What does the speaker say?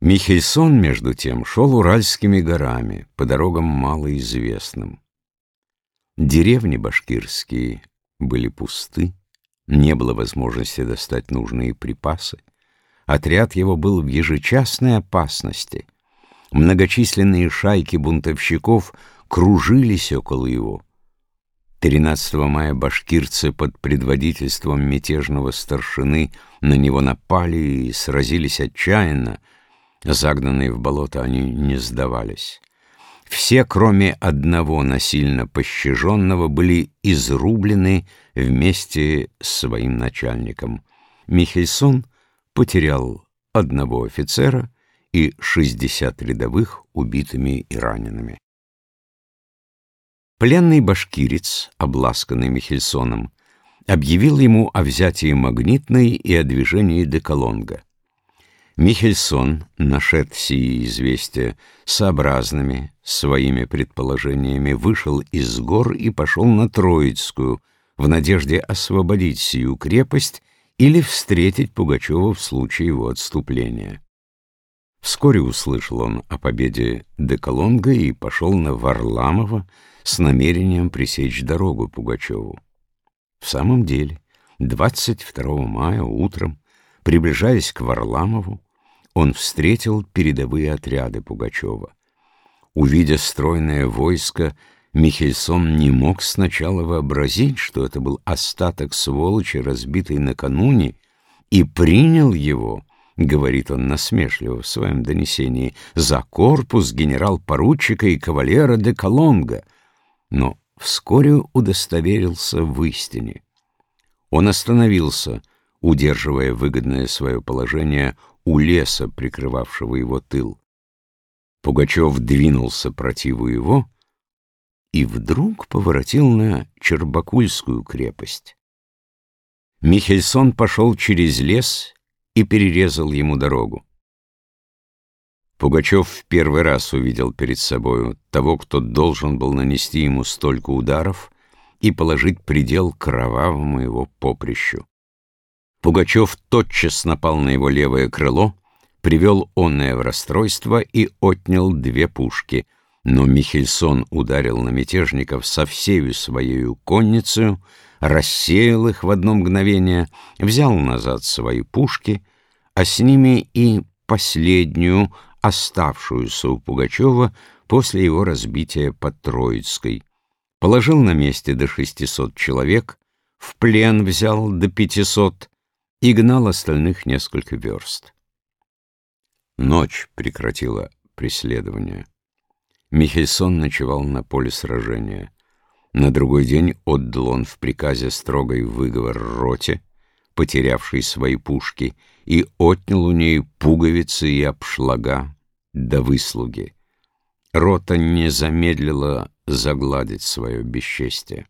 Михельсон, между тем, шел Уральскими горами, по дорогам малоизвестным. Деревни башкирские были пусты, не было возможности достать нужные припасы. Отряд его был в ежечасной опасности. Многочисленные шайки бунтовщиков кружились около его. 13 мая башкирцы под предводительством мятежного старшины на него напали и сразились отчаянно. Загнанные в болото, они не сдавались. Все, кроме одного насильно пощаженного, были изрублены вместе с своим начальником. Михельсон потерял одного офицера и 60 рядовых убитыми и ранеными. Пленный башкирец, обласканный Михельсоном, объявил ему о взятии Магнитной и о движении Деколонга. Михельсон нашед сии известия сообразными своими предположениями, вышел из гор и пошел на Троицкую в надежде освободить сию крепость или встретить Пугачева в случае его отступления. Вскоре услышал он о победе Деколонга и пошел на Варламова с намерением пресечь дорогу Пугачеву. В самом деле, 22 мая утром, приближаясь к Варламову, он встретил передовые отряды Пугачева. Увидя стройное войско, Михельсон не мог сначала вообразить, что это был остаток сволочи, разбитый накануне, и принял его, говорит он насмешливо в своем донесении, за корпус генерал-поручика и кавалера де Колонга, но вскоре удостоверился в истине. Он остановился, удерживая выгодное свое положение у леса, прикрывавшего его тыл. Пугачев двинулся противу его и вдруг поворотил на Чербакульскую крепость. Михельсон пошел через лес и перерезал ему дорогу. Пугачев в первый раз увидел перед собою того, кто должен был нанести ему столько ударов и положить предел кровавому его поприщу. Пугачев тотчас напал на его левое крыло, привел онное в расстройство и отнял две пушки. Но Михельсон ударил на мятежников со всею своей конницей, рассеял их в одно мгновение, взял назад свои пушки, а с ними и последнюю, оставшуюся у Пугачева после его разбития под Троицкой. Положил на месте до шестисот человек, в плен взял до пятисот, и гнал остальных несколько верст. Ночь прекратила преследование. Михельсон ночевал на поле сражения. На другой день отдал он в приказе строгой выговор роте, потерявшей свои пушки, и отнял у ней пуговицы и обшлага до выслуги. Рота не замедлила загладить свое бесчестие.